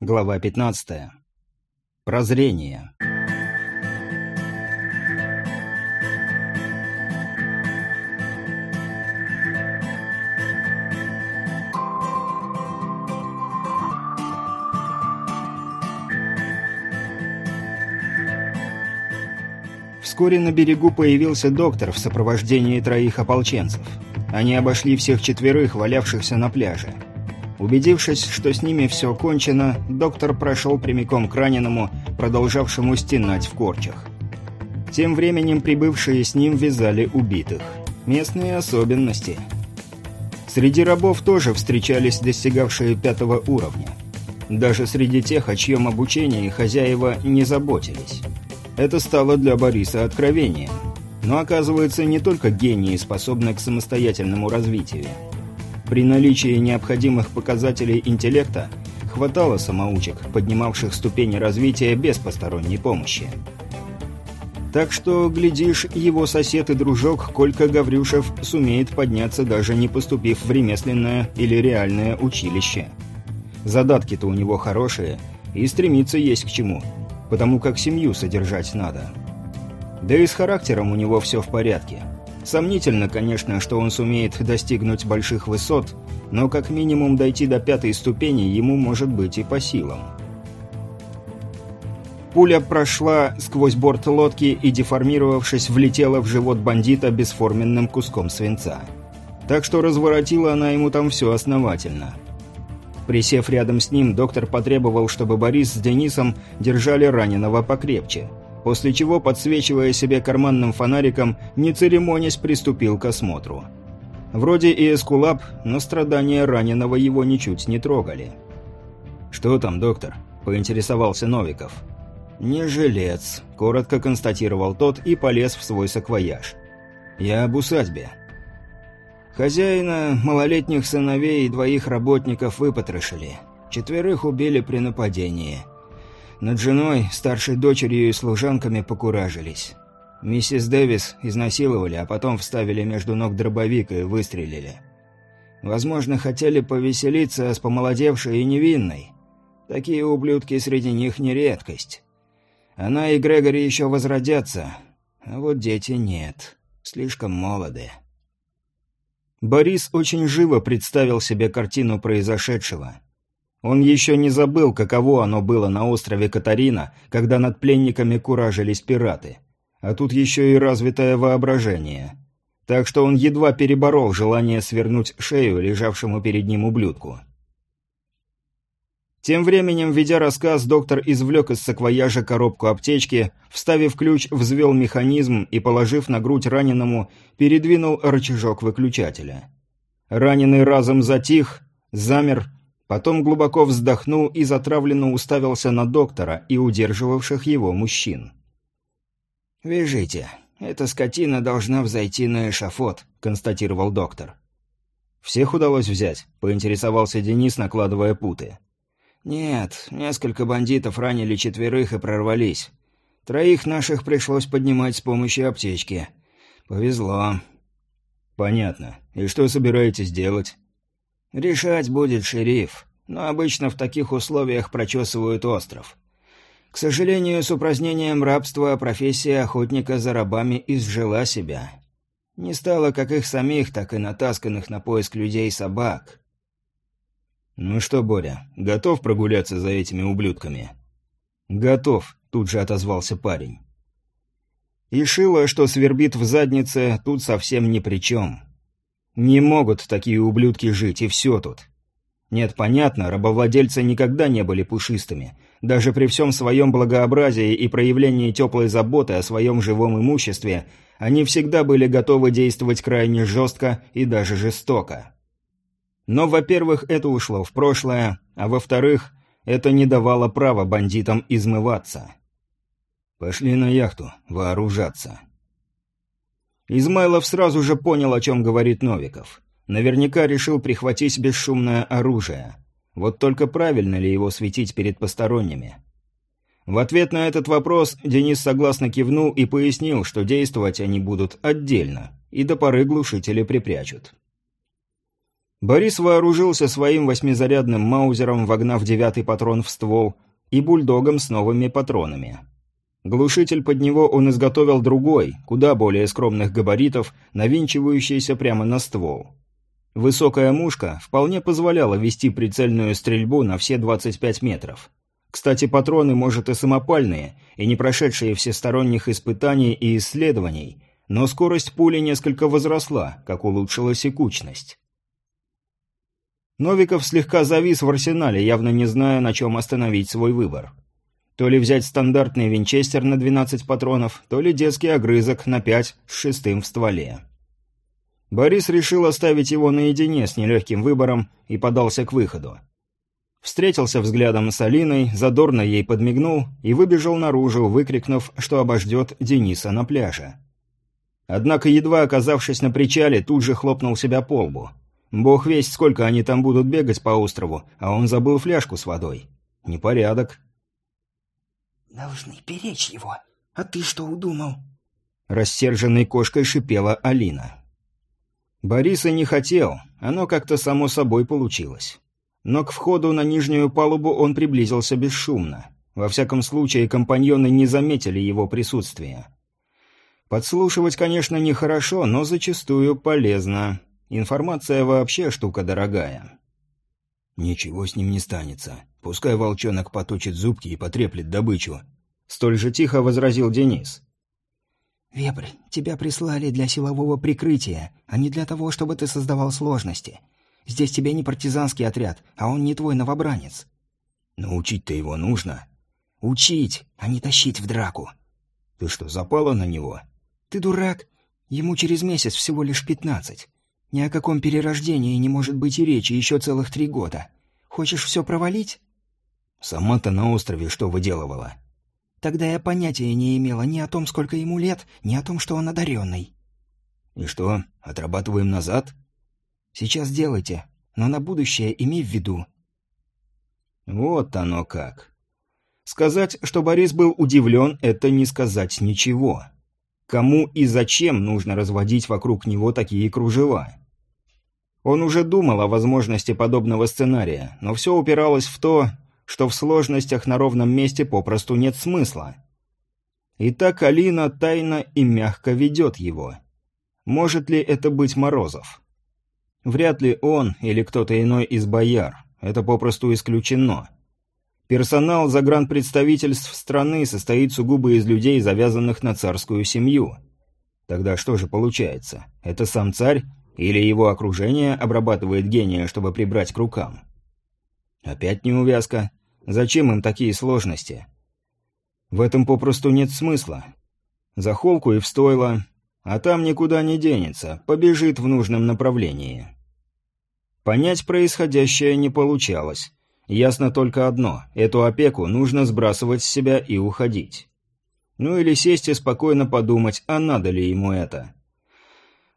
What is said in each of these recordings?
Глава 15. Прозрение. Вскоре на берегу появился доктор в сопровождении троих ополченцев. Они обошли всех четверых, валявшихся на пляже. Убедившись, что с ними все кончено, доктор прошел прямиком к раненому, продолжавшему стенать в корчах. Тем временем прибывшие с ним вязали убитых. Местные особенности. Среди рабов тоже встречались достигавшие пятого уровня. Даже среди тех, о чьем обучении хозяева не заботились. Это стало для Бориса откровением. Но оказывается, не только гении способны к самостоятельному развитию. При наличии необходимых показателей интеллекта хватало самоучек, поднимавших ступени развития без посторонней помощи. Так что, глядишь, его сосед и дружок Колька Гаврюшев сумеет подняться, даже не поступив в ремесленное или реальное училище. Задатки-то у него хорошие, и стремиться есть к чему, потому как семью содержать надо. Да и с характером у него все в порядке – Сомнительно, конечно, что он сумеет достигнуть больших высот, но как минимум дойти до пятой ступени ему может быть и по силам. Пуля прошла сквозь борт лодки и, деформировавшись, влетела в живот бандита бесформенным куском свинца. Так что разворотила она ему там все основательно. Присев рядом с ним, доктор потребовал, чтобы Борис с Денисом держали раненого покрепче – после чего, подсвечивая себе карманным фонариком, не церемонясь, приступил к осмотру. Вроде и эскулап, но страдания раненого его ничуть не трогали. «Что там, доктор?» – поинтересовался Новиков. «Не жилец», – коротко констатировал тот и полез в свой саквояж. «Я об усадьбе». Хозяина, малолетних сыновей и двоих работников выпотрошили. Четверых убили при нападении – над женой, старшей дочерью и служанками покуражились. Миссис Дэвис изнасиловали, а потом вставили между ног дробовик и выстрелили. Возможно, хотели повеселиться с помолодевшей и невинной. Такие ублюдки среди них не редкость. Она и Грегори еще возродятся, а вот дети нет. Слишком молоды. Борис очень живо представил себе картину произошедшего. Он еще не забыл, каково оно было на острове Катарина, когда над пленниками куражились пираты. А тут еще и развитое воображение. Так что он едва переборол желание свернуть шею лежавшему перед ним ублюдку. Тем временем, ведя рассказ, доктор извлек из саквояжа коробку аптечки, вставив ключ, взвел механизм и, положив на грудь раненому, передвинул рычажок выключателя. Раненый разом затих, замер Потом глубоко вздохнул и затравленно уставился на доктора и удерживавших его мужчин. «Вяжите. Эта скотина должна взойти на эшафот», — констатировал доктор. «Всех удалось взять?» — поинтересовался Денис, накладывая путы. «Нет, несколько бандитов ранили четверых и прорвались. Троих наших пришлось поднимать с помощью аптечки. Повезло». «Понятно. И что собираетесь делать?» Решать будет шериф, но обычно в таких условиях прочесывают остров. К сожалению, с упразднением рабства профессия охотника за рабами изжила себя. Не стало как их самих, так и натасканных на поиск людей собак. «Ну что, Боря, готов прогуляться за этими ублюдками?» «Готов», — тут же отозвался парень. И шило, что свербит в заднице, тут совсем ни при чем. Не могут такие ублюдки жить, и все тут. Нет, понятно, рабовладельцы никогда не были пушистыми. Даже при всем своем благообразии и проявлении теплой заботы о своем живом имуществе, они всегда были готовы действовать крайне жестко и даже жестоко. Но, во-первых, это ушло в прошлое, а во-вторых, это не давало права бандитам измываться. «Пошли на яхту, вооружаться», Измайлов сразу же понял, о чем говорит Новиков. Наверняка решил прихватить бесшумное оружие. Вот только правильно ли его светить перед посторонними? В ответ на этот вопрос Денис согласно кивнул и пояснил, что действовать они будут отдельно, и до поры глушители припрячут. Борис вооружился своим восьмизарядным маузером, вогнав девятый патрон в ствол, и бульдогом с новыми патронами. Глушитель под него он изготовил другой, куда более скромных габаритов, навинчивающийся прямо на ствол. Высокая мушка вполне позволяла вести прицельную стрельбу на все 25 метров. Кстати, патроны, может, и самопальные, и не прошедшие всесторонних испытаний и исследований, но скорость пули несколько возросла, как улучшилась и кучность. Новиков слегка завис в арсенале, явно не зная, на чем остановить свой выбор. То ли взять стандартный винчестер на 12 патронов, то ли детский огрызок на 5 с шестым в стволе. Борис решил оставить его наедине с нелегким выбором и подался к выходу. Встретился взглядом с Алиной, задорно ей подмигнул и выбежал наружу, выкрикнув, что обождет Дениса на пляже. Однако, едва оказавшись на причале, тут же хлопнул себя по лбу. Бог весть, сколько они там будут бегать по острову, а он забыл фляжку с водой. Непорядок. «Должны беречь его. А ты что удумал?» Рассерженной кошкой шипела Алина. Борис и не хотел, оно как-то само собой получилось. Но к входу на нижнюю палубу он приблизился бесшумно. Во всяком случае, компаньоны не заметили его присутствия. Подслушивать, конечно, нехорошо, но зачастую полезно. Информация вообще штука дорогая. Ничего с ним не станется. Пускай волчонок поточит зубки и потреплет добычу. Столь же тихо возразил Денис. «Вепрь, тебя прислали для силового прикрытия, а не для того, чтобы ты создавал сложности. Здесь тебе не партизанский отряд, а он не твой новобранец». «Но учить-то его нужно». «Учить, а не тащить в драку». «Ты что, запала на него?» «Ты дурак. Ему через месяц всего лишь пятнадцать. Ни о каком перерождении не может быть и речи еще целых три года. Хочешь все провалить? Сама-то на острове что выделывала? Тогда я понятия не имела ни о том, сколько ему лет, ни о том, что он одаренный. И что, отрабатываем назад? Сейчас делайте, но на будущее имей в виду. Вот оно как. Сказать, что Борис был удивлен, это не сказать ничего. Кому и зачем нужно разводить вокруг него такие кружева? Он уже думал о возможности подобного сценария, но все упиралось в то, что в сложностях на ровном месте попросту нет смысла. И так Алина тайно и мягко ведет его. Может ли это быть Морозов? Вряд ли он или кто-то иной из бояр. Это попросту исключено. Персонал загранпредставительств страны состоит сугубо из людей, завязанных на царскую семью. Тогда что же получается? Это сам царь или его окружение обрабатывает гения, чтобы прибрать к рукам? Опять неувязка. Зачем им такие сложности? В этом попросту нет смысла. За холку и в стойло, а там никуда не денется, побежит в нужном направлении. Понять происходящее не получалось. Ясно только одно – эту опеку нужно сбрасывать с себя и уходить. Ну или сесть и спокойно подумать, а надо ли ему это.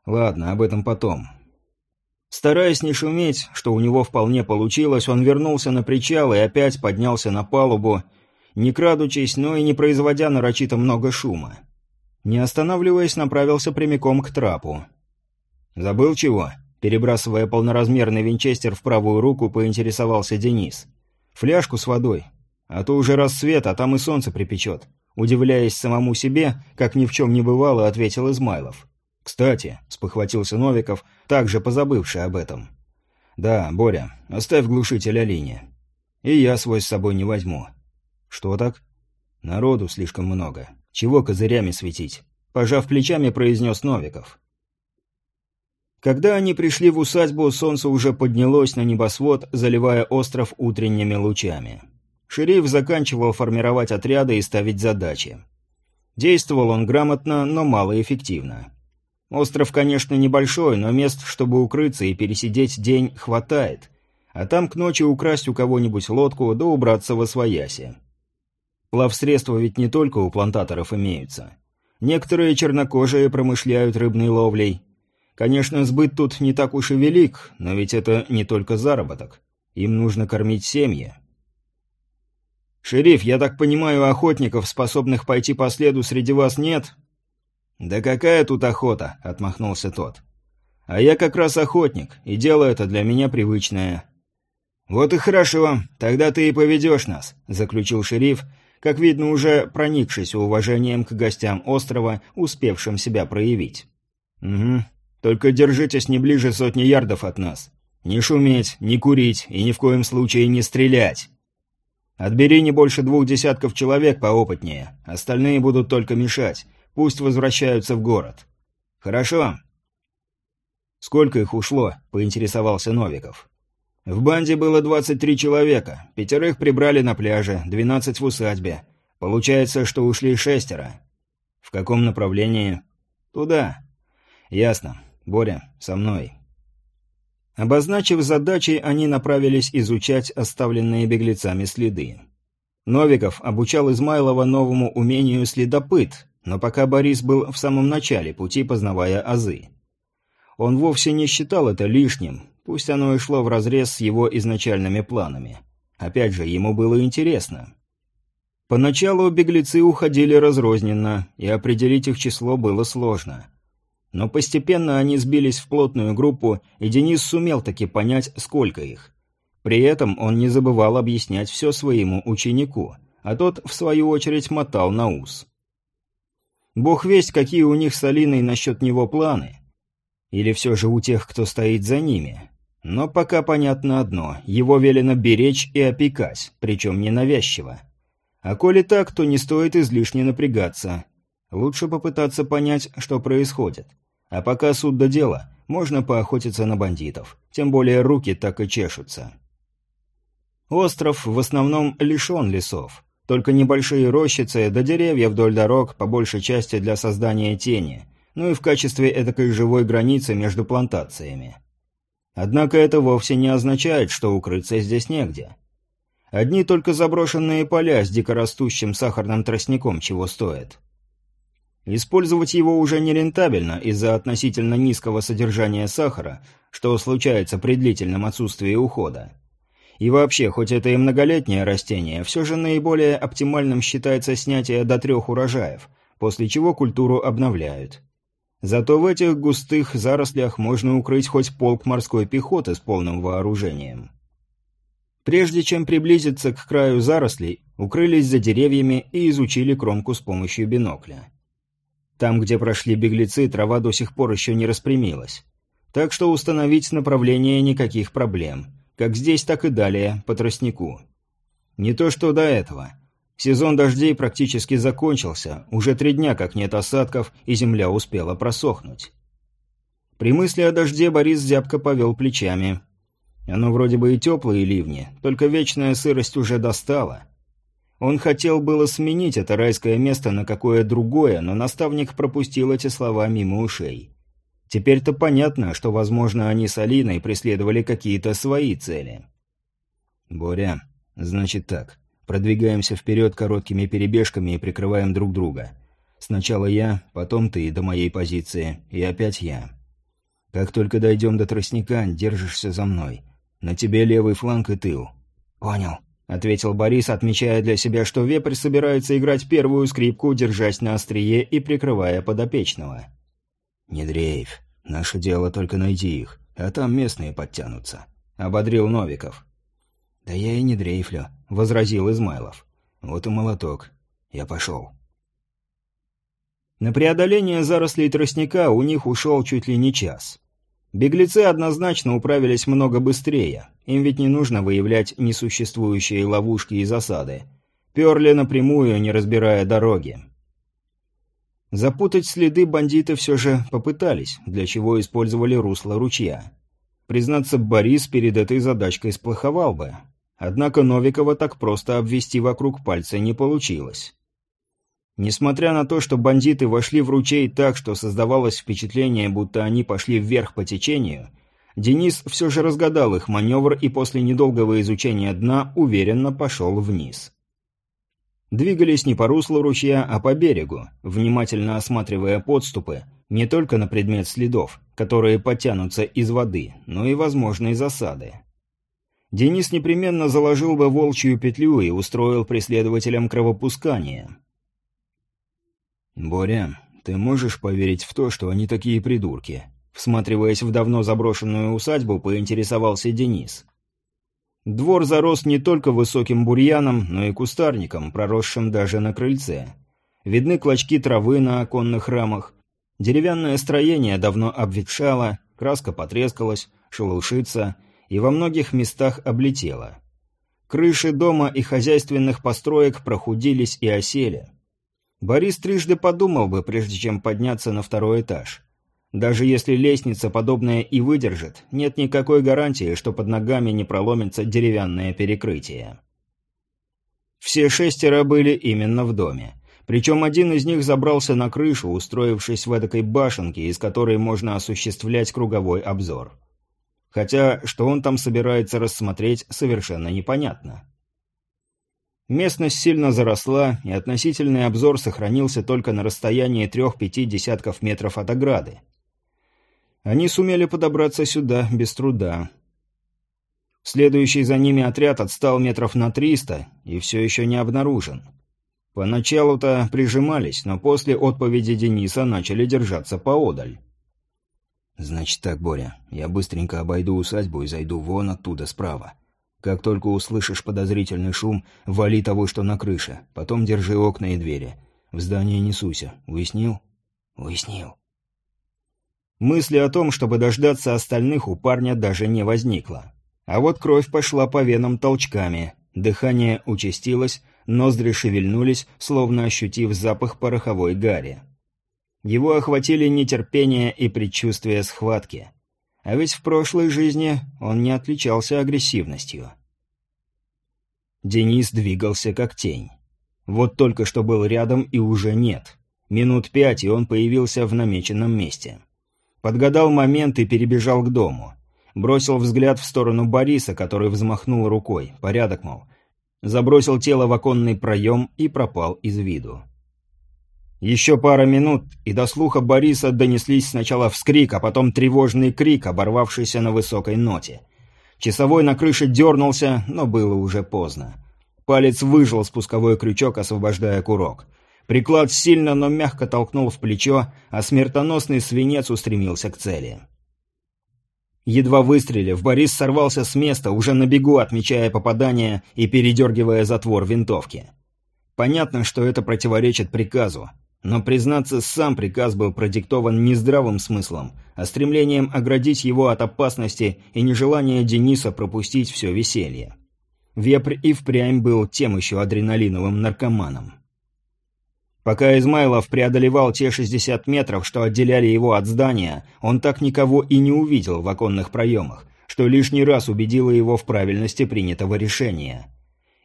Ладно, об этом потом. Стараясь не шуметь, что у него вполне получилось, он вернулся на причал и опять поднялся на палубу, не крадучись, но и не производя нарочито много шума. Не останавливаясь, направился прямиком к трапу. «Забыл чего?» Перебрасывая полноразмерный винчестер в правую руку, поинтересовался Денис. «Фляжку с водой. А то уже рассвет, а там и солнце припечет». Удивляясь самому себе, как ни в чем не бывало, ответил Измайлов. «Кстати», — спохватился Новиков, также позабывший об этом. «Да, Боря, оставь глушитель Алине. И я свой с собой не возьму». «Что так?» «Народу слишком много. Чего козырями светить?» Пожав плечами, произнес Новиков. Когда они пришли в усадьбу, солнце уже поднялось на небосвод, заливая остров утренними лучами. Шериф заканчивал формировать отряды и ставить задачи. Действовал он грамотно, но малоэффективно. Остров, конечно, небольшой, но мест, чтобы укрыться и пересидеть день, хватает. А там к ночи украсть у кого-нибудь лодку, да убраться во свояси. Плавсредства ведь не только у плантаторов имеются. Некоторые чернокожие промышляют рыбной ловлей, Конечно, сбыт тут не так уж и велик, но ведь это не только заработок. Им нужно кормить семьи. «Шериф, я так понимаю, охотников, способных пойти по следу, среди вас нет?» «Да какая тут охота?» — отмахнулся тот. А я как раз охотник, и дело это для меня привычное». «Вот и хорошо, тогда ты и поведешь нас», — заключил шериф, как видно, уже проникшись уважением к гостям острова, успевшим себя проявить. «Угу. Только держитесь не ближе сотни ярдов от нас. Не шуметь, не курить и ни в коем случае не стрелять. Отбери не больше двух десятков человек поопытнее, остальные будут только мешать, пусть возвращаются в город. Хорошо?» «Сколько их ушло?» — поинтересовался Новиков. В банде было 23 человека, пятерых прибрали на пляже, 12 в усадьбе. Получается, что ушли шестеро. В каком направлении? Туда. Ясно. Боря, со мной. Обозначив задачи, они направились изучать оставленные беглецами следы. Новиков обучал Измайлова новому умению следопыт, но пока Борис был в самом начале пути, познавая азы. Он вовсе не считал это лишним, Пусть оно и шло вразрез с его изначальными планами. Опять же, ему было интересно. Поначалу беглецы уходили разрозненно, и определить их число было сложно. Но постепенно они сбились в плотную группу, и Денис сумел таки понять, сколько их. При этом он не забывал объяснять все своему ученику, а тот, в свою очередь, мотал на ус. Бог весть, какие у них с Алиной насчет него планы. Или все же у тех, кто стоит за ними. Но пока понятно одно – его велено беречь и опекать, причем ненавязчиво. А коли так, то не стоит излишне напрягаться. Лучше попытаться понять, что происходит. А пока суд до дела, можно поохотиться на бандитов. Тем более руки так и чешутся. Остров в основном лишен лесов. Только небольшие рощицы да деревья вдоль дорог, по большей части для создания тени, ну и в качестве эдакой живой границы между плантациями. Однако это вовсе не означает, что укрыться здесь негде. Одни только заброшенные поля с дикорастущим сахарным тростником чего стоят. Использовать его уже нерентабельно из-за относительно низкого содержания сахара, что случается при длительном отсутствии ухода. И вообще, хоть это и многолетнее растение, все же наиболее оптимальным считается снятие до трех урожаев, после чего культуру обновляют. Зато в этих густых зарослях можно укрыть хоть полк морской пехоты с полным вооружением. Прежде чем приблизиться к краю зарослей, укрылись за деревьями и изучили кромку с помощью бинокля. Там, где прошли беглецы, трава до сих пор еще не распрямилась. Так что установить направление никаких проблем. Как здесь, так и далее, по тростнику. Не то что до этого. Сезон дождей практически закончился, уже три дня как нет осадков, и земля успела просохнуть. При мысли о дожде Борис зябко повел плечами. Оно вроде бы и теплые ливни, только вечная сырость уже достала. Он хотел было сменить это райское место на какое другое, но наставник пропустил эти слова мимо ушей. Теперь-то понятно, что, возможно, они с Алиной преследовали какие-то свои цели. «Боря, значит так. Продвигаемся вперед короткими перебежками и прикрываем друг друга. Сначала я, потом ты до моей позиции, и опять я. Как только дойдем до тростника, держишься за мной. На тебе левый фланг и тыл. Понял, ответил Борис, отмечая для себя, что вепрь собирается играть первую скрипку, держась на острие и прикрывая подопечного. «Не дрейф. Наше дело только найти их, а там местные подтянутся», — ободрил Новиков. «Да я и не дрейфлю», — возразил Измайлов. «Вот и молоток. Я пошел». На преодоление зарослей тростника у них ушел чуть ли не час. Беглецы однозначно управились много быстрее, им ведь не нужно выявлять несуществующие ловушки и засады. Перли напрямую, не разбирая дороги. Запутать следы бандиты все же попытались, для чего использовали русло ручья. Признаться, Борис перед этой задачкой сплоховал бы. Однако Новикова так просто обвести вокруг пальца не получилось. Несмотря на то, что бандиты вошли в ручей так, что создавалось впечатление, будто они пошли вверх по течению, Денис все же разгадал их маневр и после недолгого изучения дна уверенно пошел вниз. Двигались не по руслу ручья, а по берегу, внимательно осматривая подступы, не только на предмет следов, которые потянутся из воды, но и возможной засады. Денис непременно заложил бы волчью петлю и устроил преследователям кровопускание. «Боря, ты можешь поверить в то, что они такие придурки?» Всматриваясь в давно заброшенную усадьбу, поинтересовался Денис. Двор зарос не только высоким бурьяном, но и кустарником, проросшим даже на крыльце. Видны клочки травы на оконных рамах. Деревянное строение давно обветшало, краска потрескалась, шелушится и во многих местах облетела. Крыши дома и хозяйственных построек прохудились и осели. Борис трижды подумал бы, прежде чем подняться на второй этаж. Даже если лестница подобная и выдержит, нет никакой гарантии, что под ногами не проломится деревянное перекрытие. Все шестеро были именно в доме. Причем один из них забрался на крышу, устроившись в эдакой башенке, из которой можно осуществлять круговой обзор. Хотя, что он там собирается рассмотреть, совершенно непонятно. Местность сильно заросла, и относительный обзор сохранился только на расстоянии трех-пяти десятков метров от ограды. Они сумели подобраться сюда без труда. Следующий за ними отряд отстал метров на триста и все еще не обнаружен. Поначалу-то прижимались, но после отповеди Дениса начали держаться поодаль. «Значит так, Боря, я быстренько обойду усадьбу и зайду вон оттуда справа. Как только услышишь подозрительный шум, вали того, что на крыше. Потом держи окна и двери. В здание не суйся. Уяснил?» «Уяснил». Мысли о том, чтобы дождаться остальных, у парня даже не возникло. А вот кровь пошла по венам толчками, дыхание участилось, ноздри шевельнулись, словно ощутив запах пороховой гари. Его охватили нетерпение и предчувствие схватки. А ведь в прошлой жизни он не отличался агрессивностью. Денис двигался как тень. Вот только что был рядом и уже нет. Минут пять, и он появился в намеченном месте. Подгадал момент и перебежал к дому. Бросил взгляд в сторону Бориса, который взмахнул рукой. Порядок, мол. Забросил тело в оконный проем и пропал из виду. Еще пара минут, и до слуха Бориса донеслись сначала вскрик, а потом тревожный крик, оборвавшийся на высокой ноте. Часовой на крыше дернулся, но было уже поздно. Палец выжил спусковой крючок, освобождая курок. Приклад сильно, но мягко толкнул в плечо, а смертоносный свинец устремился к цели. Едва выстрелив, Борис сорвался с места, уже на бегу отмечая попадание и передергивая затвор винтовки. Понятно, что это противоречит приказу, но, признаться, сам приказ был продиктован не здравым смыслом, а стремлением оградить его от опасности и нежелание Дениса пропустить все веселье. Вепрь и впрямь был тем еще адреналиновым наркоманом. Пока Измайлов преодолевал те 60 метров, что отделяли его от здания, он так никого и не увидел в оконных проемах, что лишний раз убедило его в правильности принятого решения.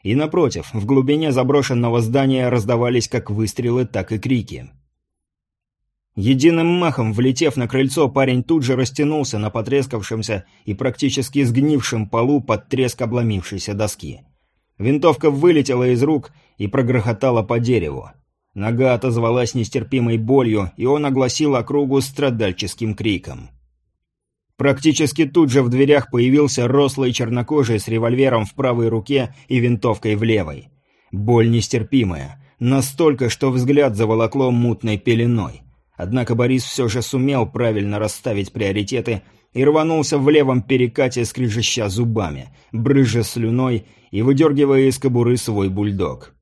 И напротив, в глубине заброшенного здания раздавались как выстрелы, так и крики. Единым махом, влетев на крыльцо, парень тут же растянулся на потрескавшемся и практически сгнившем полу под треск обломившейся доски. Винтовка вылетела из рук и прогрохотала по дереву. Нога отозвалась нестерпимой болью, и он огласил округу страдальческим криком. Практически тут же в дверях появился рослый чернокожий с револьвером в правой руке и винтовкой в левой. Боль нестерпимая, настолько, что взгляд заволокло мутной пеленой. Однако Борис все же сумел правильно расставить приоритеты и рванулся в левом перекате, скрежеща зубами, брыжа слюной и выдергивая из кобуры свой бульдог.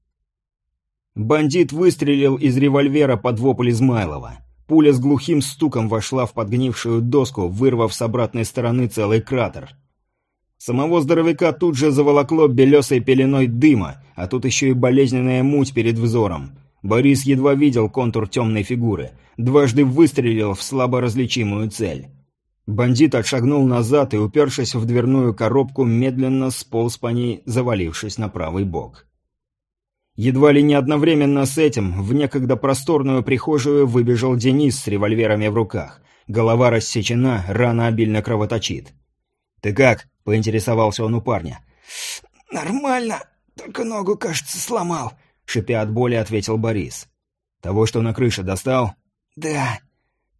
Бандит выстрелил из револьвера под вопль Измайлова. Пуля с глухим стуком вошла в подгнившую доску, вырвав с обратной стороны целый кратер. Самого здоровяка тут же заволокло белесой пеленой дыма, а тут еще и болезненная муть перед взором. Борис едва видел контур темной фигуры. Дважды выстрелил в слабо различимую цель. Бандит отшагнул назад и, упершись в дверную коробку, медленно сполз по ней, завалившись на правый бок. Едва ли не одновременно с этим в некогда просторную прихожую выбежал Денис с револьверами в руках. Голова рассечена, рана обильно кровоточит. «Ты как?» — поинтересовался он у парня. «Нормально, только ногу, кажется, сломал», — шипя от боли, ответил Борис. «Того, что на крыше достал?» «Да».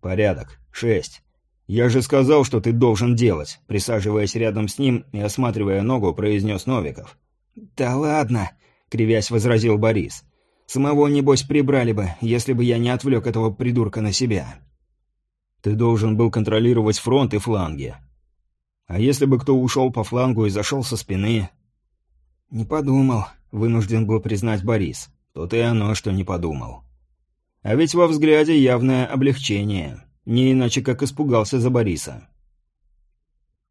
«Порядок. Шесть. Я же сказал, что ты должен делать», — присаживаясь рядом с ним и осматривая ногу, произнес Новиков. «Да ладно», кривясь возразил Борис. «Самого, небось, прибрали бы, если бы я не отвлек этого придурка на себя». Ты должен был контролировать фронт и фланги. А если бы кто ушел по флангу и зашел со спины...» «Не подумал», — вынужден был признать Борис. «То-то и оно, что не подумал». А ведь во взгляде явное облегчение. Не иначе, как испугался за Бориса.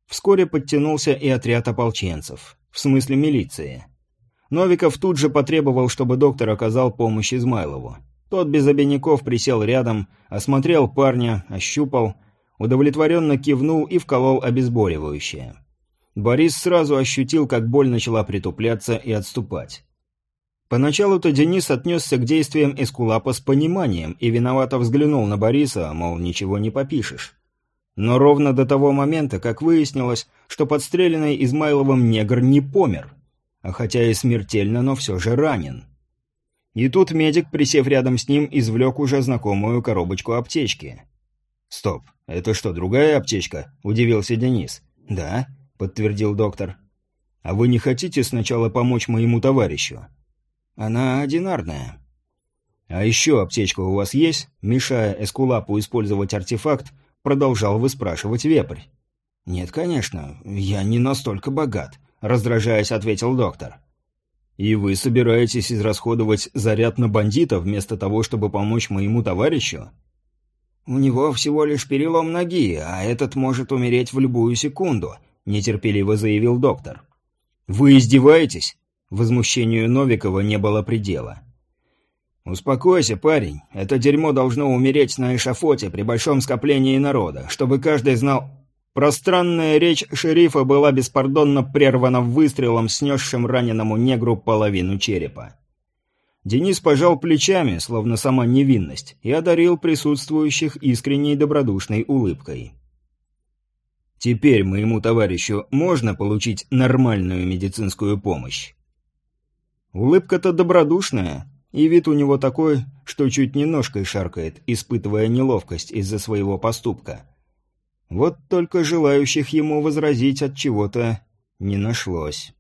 Вскоре подтянулся и отряд ополченцев. В смысле милиции. Новиков тут же потребовал, чтобы доктор оказал помощь Измайлову. Тот без обиняков присел рядом, осмотрел парня, ощупал, удовлетворенно кивнул и вколол обезболивающее. Борис сразу ощутил, как боль начала притупляться и отступать. Поначалу-то Денис отнесся к действиям Эскулапа с пониманием и виновато взглянул на Бориса, мол, ничего не попишешь. Но ровно до того момента, как выяснилось, что подстреленный Измайловым негр не помер, а хотя и смертельно, но все же ранен. И тут медик, присев рядом с ним, извлек уже знакомую коробочку аптечки. «Стоп, это что, другая аптечка?» – удивился Денис. «Да», – подтвердил доктор. «А вы не хотите сначала помочь моему товарищу?» «Она одинарная». «А еще аптечка у вас есть?» Мешая Эскулапу использовать артефакт, продолжал выспрашивать вепрь. «Нет, конечно, я не настолько богат», — раздражаясь, ответил доктор. «И вы собираетесь израсходовать заряд на бандита вместо того, чтобы помочь моему товарищу?» «У него всего лишь перелом ноги, а этот может умереть в любую секунду», — нетерпеливо заявил доктор. «Вы издеваетесь?» Возмущению Новикова не было предела. «Успокойся, парень. Это дерьмо должно умереть на эшафоте при большом скоплении народа, чтобы каждый знал...» Пространная речь шерифа была беспардонно прервана выстрелом, снесшим раненому негру половину черепа. Денис пожал плечами, словно сама невинность, и одарил присутствующих искренней добродушной улыбкой. «Теперь моему товарищу можно получить нормальную медицинскую помощь?» Улыбка-то добродушная, и вид у него такой, что чуть не ножкой шаркает, испытывая неловкость из-за своего поступка. Вот только желающих ему возразить от чего-то не нашлось.